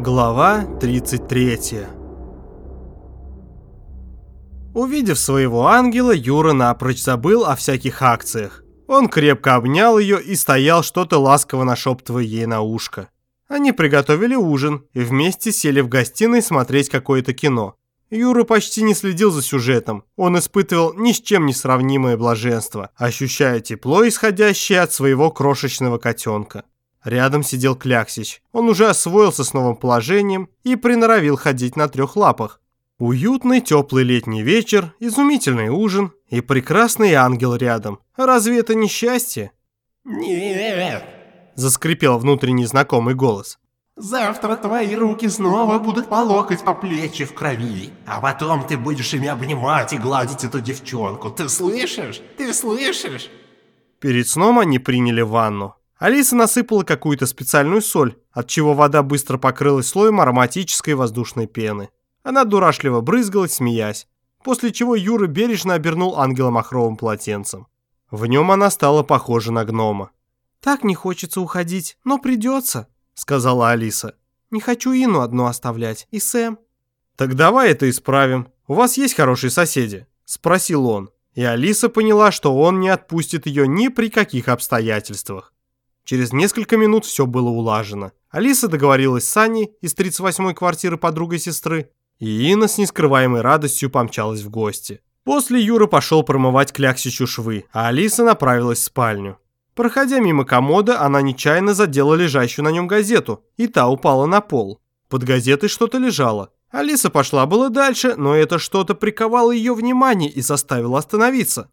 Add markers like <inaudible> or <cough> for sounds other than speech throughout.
Глава 33 Увидев своего ангела, Юра напрочь забыл о всяких акциях. Он крепко обнял ее и стоял, что-то ласково нашептывая ей на ушко. Они приготовили ужин и вместе сели в гостиной смотреть какое-то кино. Юра почти не следил за сюжетом. Он испытывал ни с чем не сравнимое блаженство, ощущая тепло, исходящее от своего крошечного котенка. Рядом сидел Кляксич. Он уже освоился с новым положением и приноровил ходить на трех лапах. Уютный теплый летний вечер, изумительный ужин и прекрасный ангел рядом. Разве это не счастье? Нет. <laughs> Заскрипел внутренний знакомый голос. Завтра твои руки снова будут по локоть по плечи в крови. А потом ты будешь ими обнимать и гладить эту девчонку. Ты слышишь? Ты слышишь? Перед сном они приняли ванну. Алиса насыпала какую-то специальную соль, от чего вода быстро покрылась слоем ароматической воздушной пены. Она дурашливо брызгалась, смеясь, после чего Юра бережно обернул ангела махровым полотенцем. В нем она стала похожа на гнома. «Так не хочется уходить, но придется», — сказала Алиса. «Не хочу Ину одну оставлять, и Сэм». «Так давай это исправим. У вас есть хорошие соседи?» — спросил он. И Алиса поняла, что он не отпустит ее ни при каких обстоятельствах. Через несколько минут все было улажено. Алиса договорилась с Аней из 38-й квартиры подругой сестры, и Инна с нескрываемой радостью помчалась в гости. После Юра пошел промывать кляксичу швы, а Алиса направилась в спальню. Проходя мимо комода, она нечаянно задела лежащую на нем газету, и та упала на пол. Под газетой что-то лежало. Алиса пошла было дальше, но это что-то приковало ее внимание и заставило остановиться.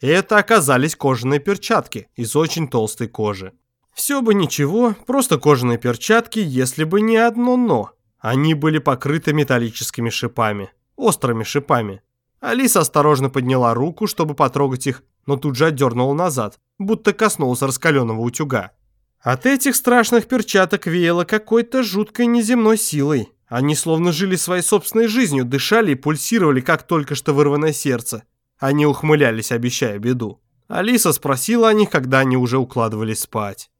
Это оказались кожаные перчатки из очень толстой кожи. Все бы ничего, просто кожаные перчатки, если бы не одно «но». Они были покрыты металлическими шипами, острыми шипами. Алиса осторожно подняла руку, чтобы потрогать их, но тут же отдернула назад, будто коснулась раскаленного утюга. От этих страшных перчаток веяло какой-то жуткой неземной силой. Они словно жили своей собственной жизнью, дышали и пульсировали, как только что вырванное сердце. Они ухмылялись, обещая беду. Алиса спросила о них, когда они уже укладывались спать.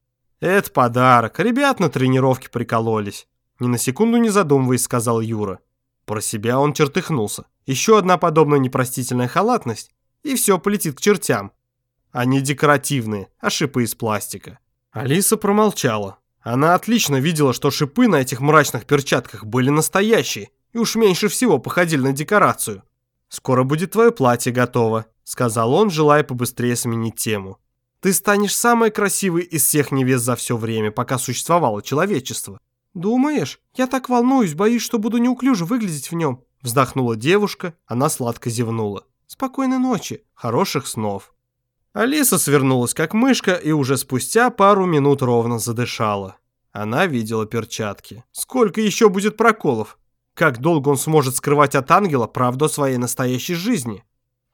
«Это подарок. Ребят на тренировке прикололись. Ни на секунду не задумываясь, сказал Юра. Про себя он чертыхнулся. Еще одна подобная непростительная халатность, и все полетит к чертям. Они декоративные, а шипы из пластика. Алиса промолчала. Она отлично видела, что шипы на этих мрачных перчатках были настоящие, и уж меньше всего походили на декорацию. «Скоро будет твое платье готово», — сказал он, желая побыстрее сменить тему. «Ты станешь самой красивой из всех невест за все время, пока существовало человечество. «Думаешь? Я так волнуюсь, боюсь, что буду неуклюже выглядеть в нем». Вздохнула девушка, она сладко зевнула. «Спокойной ночи, хороших снов». Алиса свернулась как мышка и уже спустя пару минут ровно задышала. Она видела перчатки. Сколько еще будет проколов? Как долго он сможет скрывать от ангела правду о своей настоящей жизни?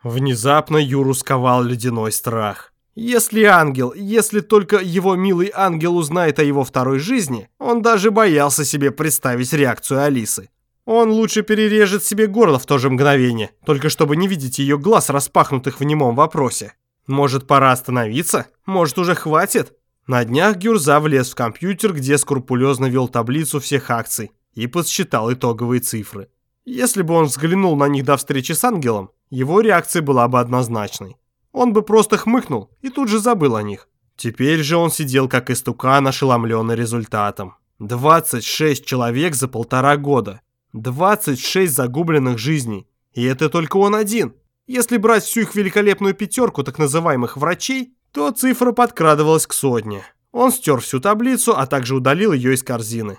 Внезапно Юру сковал ледяной страх. Если ангел, если только его милый ангел узнает о его второй жизни, он даже боялся себе представить реакцию Алисы. Он лучше перережет себе горло в то же мгновение, только чтобы не видеть ее глаз, распахнутых в немом вопросе. Может, пора остановиться? Может, уже хватит? На днях Гюрза влез в компьютер, где скрупулезно вел таблицу всех акций и подсчитал итоговые цифры. Если бы он взглянул на них до встречи с ангелом, его реакция была бы однозначной. Он бы просто хмыкнул и тут же забыл о них. Теперь же он сидел как истукан, ошеломленный результатом. 26 человек за полтора года. 26 загубленных жизней. И это только он один. Если брать всю их великолепную пятерку так называемых врачей, то цифра подкрадывалась к сотне. Он стер всю таблицу, а также удалил ее из корзины.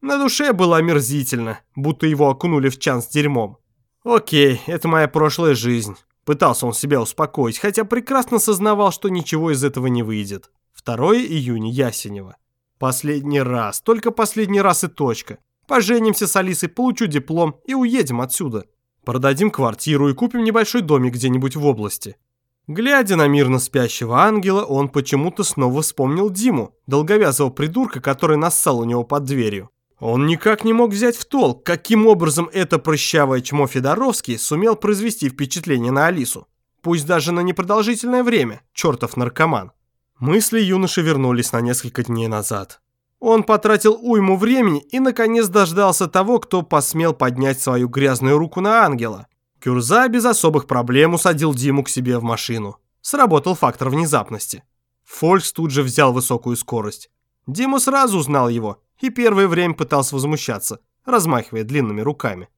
На душе было омерзительно, будто его окунули в чан с дерьмом. Окей, это моя прошлая жизнь. Пытался он себя успокоить, хотя прекрасно сознавал, что ничего из этого не выйдет. 2 июня Ясенева. Последний раз, только последний раз и точка. Поженимся с Алисой, получу диплом и уедем отсюда. Продадим квартиру и купим небольшой домик где-нибудь в области. Глядя на мирно спящего ангела, он почему-то снова вспомнил Диму, долговязого придурка, который нассал у него под дверью. Он никак не мог взять в толк, каким образом это прыщавое чмо Федоровский сумел произвести впечатление на Алису. Пусть даже на непродолжительное время, чертов наркоман. Мысли юноши вернулись на несколько дней назад. Он потратил уйму времени и, наконец, дождался того, кто посмел поднять свою грязную руку на ангела. Кюрза без особых проблем усадил Диму к себе в машину. Сработал фактор внезапности. Фолькс тут же взял высокую скорость. Дима сразу узнал его и первое время пытался возмущаться, размахивая длинными руками.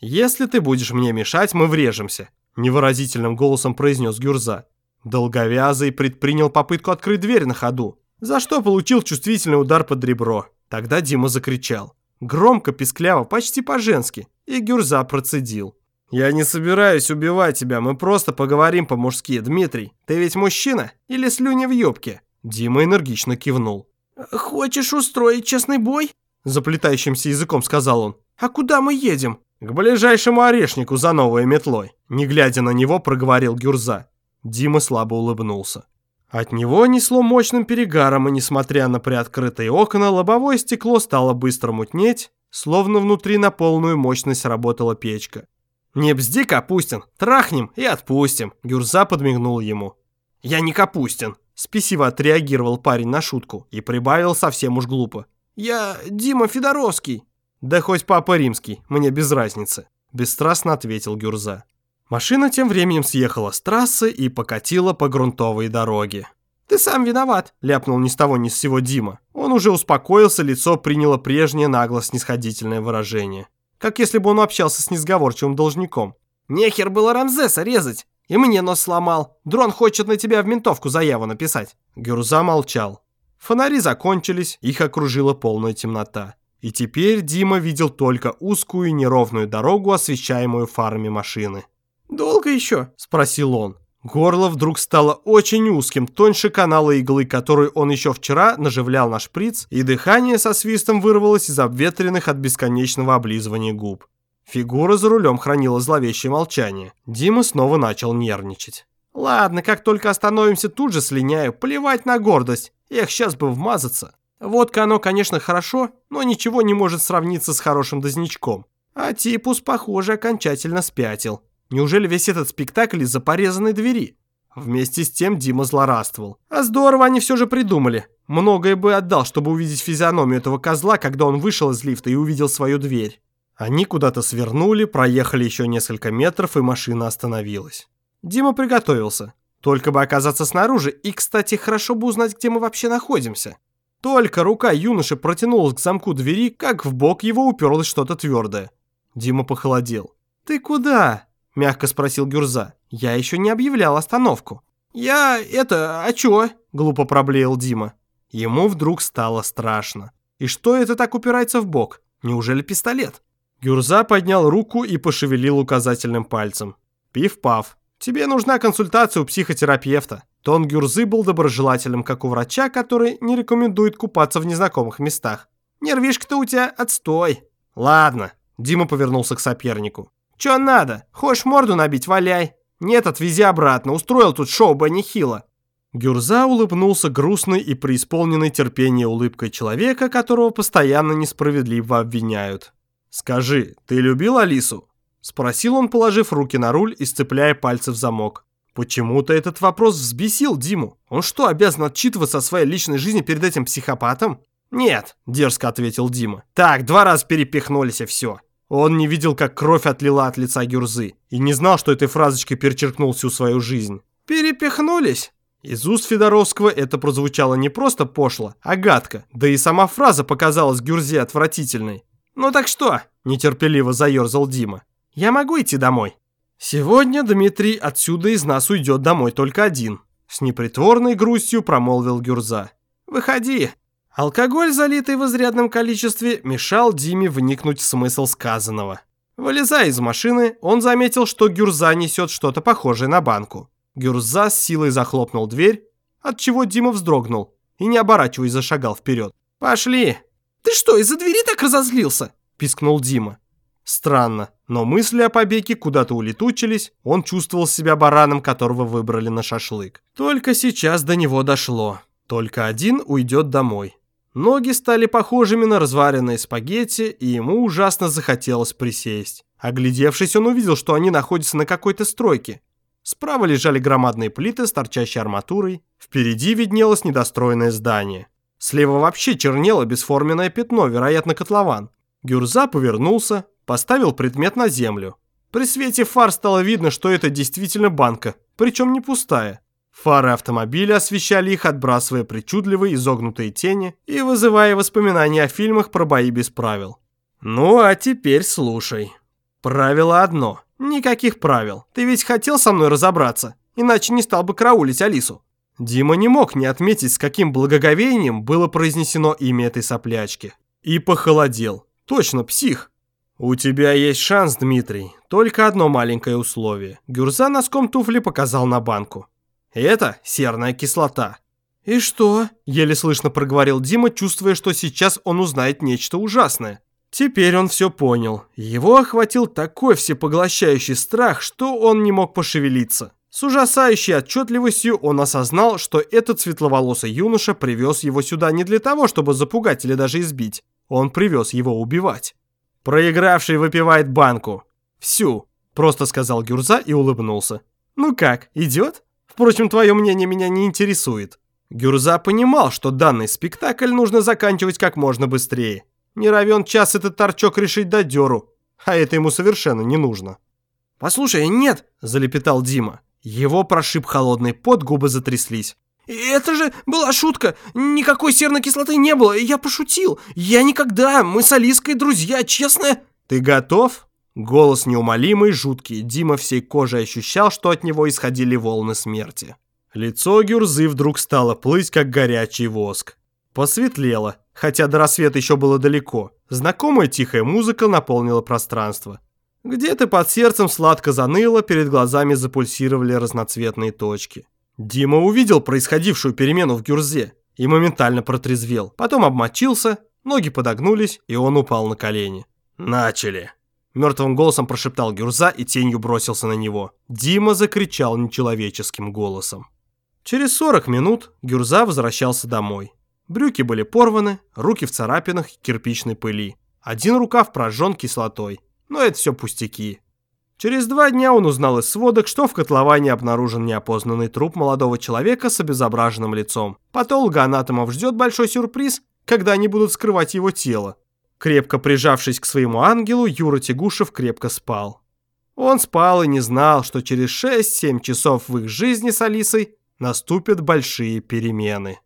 «Если ты будешь мне мешать, мы врежемся», – невыразительным голосом произнес Гюрза. Долговязый предпринял попытку открыть дверь на ходу, за что получил чувствительный удар под ребро. Тогда Дима закричал. Громко, пискляво, почти по-женски, и Гюрза процедил. «Я не собираюсь убивать тебя, мы просто поговорим по-мужски, Дмитрий. Ты ведь мужчина? Или слюни в юбке?» Дима энергично кивнул. «Хочешь устроить честный бой?» Заплетающимся языком сказал он. «А куда мы едем?» «К ближайшему орешнику за новой метлой», не глядя на него, проговорил Гюрза. Дима слабо улыбнулся. От него несло мощным перегаром, и несмотря на приоткрытые окна, лобовое стекло стало быстро мутнеть, словно внутри на полную мощность работала печка. «Не бзди, Капустин, трахнем и отпустим», — Гюрза подмигнул ему. «Я не Капустин», — спесиво отреагировал парень на шутку и прибавил совсем уж глупо. «Я Дима Федоровский». «Да хоть папа римский, мне без разницы», — бесстрастно ответил Гюрза. Машина тем временем съехала с трассы и покатила по грунтовой дороге. «Ты сам виноват», — ляпнул ни с того ни с сего Дима. Он уже успокоился, лицо приняло прежнее нагло-снисходительное выражение. Как если бы он общался с несговорчивым должником. «Нехер было Рамзеса резать, и мне нос сломал. Дрон хочет на тебя в ментовку заяву написать». Гюрза молчал. Фонари закончились, их окружила полная темнота. И теперь Дима видел только узкую неровную дорогу, освещаемую фарами машины. «Долго еще?» – спросил он. Горло вдруг стало очень узким, тоньше канала иглы, которую он еще вчера наживлял на шприц, и дыхание со свистом вырвалось из обветренных от бесконечного облизывания губ. Фигура за рулем хранила зловещее молчание. Дима снова начал нервничать. «Ладно, как только остановимся, тут же слиняю. Плевать на гордость. Эх, сейчас бы вмазаться. Водка оно, конечно, хорошо, но ничего не может сравниться с хорошим дозничком. А типус, похоже, окончательно спятил. Неужели весь этот спектакль из-за порезанной двери? Вместе с тем Дима злорадствовал. А здорово они все же придумали. Многое бы отдал, чтобы увидеть физиономию этого козла, когда он вышел из лифта и увидел свою дверь. Они куда-то свернули, проехали еще несколько метров, и машина остановилась. Дима приготовился. Только бы оказаться снаружи, и, кстати, хорошо бы узнать, где мы вообще находимся. Только рука юноши протянулась к замку двери, как в бок его уперлось что-то твердое. Дима похолодел. «Ты куда?» мягко спросил Гюрза. «Я еще не объявлял остановку». «Я это... а чё?» – глупо проблеял Дима. Ему вдруг стало страшно. И что это так упирается в бок? Неужели пистолет? Гюрза поднял руку и пошевелил указательным пальцем. «Пив-пав, тебе нужна консультация у психотерапевта». Тон Гюрзы был доброжелателем, как у врача, который не рекомендует купаться в незнакомых местах. «Нервишка-то у тебя отстой». «Ладно», – Дима повернулся к сопернику. Чё надо? Хочешь морду набить, валяй. Нет, отвези обратно. Устроил тут шоу Бенни Хилла. Гюрза улыбнулся грустной и преисполненной терпения улыбкой человека, которого постоянно несправедливо обвиняют. «Скажи, ты любил Алису?» Спросил он, положив руки на руль и сцепляя пальцы в замок. Почему-то этот вопрос взбесил Диму. Он что, обязан отчитываться о своей личной жизни перед этим психопатом? «Нет», – дерзко ответил Дима. «Так, два раза перепихнулись и все. Он не видел, как кровь отлила от лица Гюрзы, и не знал, что этой фразочкой перечеркнул всю свою жизнь. «Перепихнулись?» Из уст Федоровского это прозвучало не просто пошло, а гадко, да и сама фраза показалась Гюрзе отвратительной. «Ну так что?» – нетерпеливо заерзал Дима. «Я могу идти домой?» «Сегодня Дмитрий отсюда из нас уйдет домой только один», – с непритворной грустью промолвил Гюрза. «Выходи, Алкоголь, залитый в изрядном количестве, мешал Диме вникнуть в смысл сказанного. Вылезая из машины, он заметил, что Гюрза несет что-то похожее на банку. Гюрза с силой захлопнул дверь, от чего Дима вздрогнул и, не оборачиваясь, зашагал вперед. «Пошли!» «Ты что, из-за двери так разозлился?» – пискнул Дима. Странно, но мысли о побеге куда-то улетучились, он чувствовал себя бараном, которого выбрали на шашлык. Только сейчас до него дошло. Только один уйдет домой. Ноги стали похожими на разваренные спагетти, и ему ужасно захотелось присесть. Оглядевшись, он увидел, что они находятся на какой-то стройке. Справа лежали громадные плиты с торчащей арматурой, впереди виднелось недостроенное здание. Слева вообще чернело бесформенное пятно, вероятно, котлован. Гюрза повернулся, поставил предмет на землю. При свете фар стало видно, что это действительно банка, причем не пустая. Фары автомобиля освещали их, отбрасывая причудливые изогнутые тени и вызывая воспоминания о фильмах про бои без правил. Ну а теперь слушай. Правило одно. Никаких правил. Ты ведь хотел со мной разобраться, иначе не стал бы караулить Алису. Дима не мог не отметить, с каким благоговением было произнесено имя этой соплячки. И похолодел. Точно, псих. «У тебя есть шанс, Дмитрий. Только одно маленькое условие». Гюрза носком туфли показал на банку. «Это серная кислота». «И что?» – еле слышно проговорил Дима, чувствуя, что сейчас он узнает нечто ужасное. Теперь он все понял. Его охватил такой всепоглощающий страх, что он не мог пошевелиться. С ужасающей отчетливостью он осознал, что этот светловолосый юноша привез его сюда не для того, чтобы запугать или даже избить. Он привез его убивать. Проигравший выпивает банку. Всю, просто сказал Гюрза и улыбнулся. Ну как, идет? Впрочем, твое мнение меня не интересует. Гюрза понимал, что данный спектакль нужно заканчивать как можно быстрее. Не равен час этот торчок решить до дёру, а это ему совершенно не нужно. «Послушай, нет!» – залепетал Дима. Его прошиб холодный пот, губы затряслись. «Это же была шутка! Никакой серной кислоты не было, я пошутил! Я никогда! Мы с Алиской друзья, честно!» «Ты готов?» Голос неумолимый, жуткий. Дима всей кожей ощущал, что от него исходили волны смерти. Лицо Гюрзы вдруг стало плыть, как горячий воск. Посветлело, хотя до рассвета еще было далеко. Знакомая тихая музыка наполнила пространство. Где-то под сердцем сладко заныло, перед глазами запульсировали разноцветные точки. Дима увидел происходившую перемену в Гюрзе и моментально протрезвел. Потом обмочился, ноги подогнулись, и он упал на колени. «Начали!» Мертвым голосом прошептал Гюрза и тенью бросился на него. Дима закричал нечеловеческим голосом. Через 40 минут Гюрза возвращался домой. Брюки были порваны, руки в царапинах кирпичной пыли. Один рукав прожжен кислотой. Но это все пустяки. Через два дня он узнал из сводок, что в котловане обнаружен неопознанный труп молодого человека с обезображенным лицом. Патологоанатомов ждет большой сюрприз, когда они будут скрывать его тело. Крепко прижавшись к своему ангелу, Юра Тягушев крепко спал. Он спал и не знал, что через 6-7 часов в их жизни с Алисой наступят большие перемены.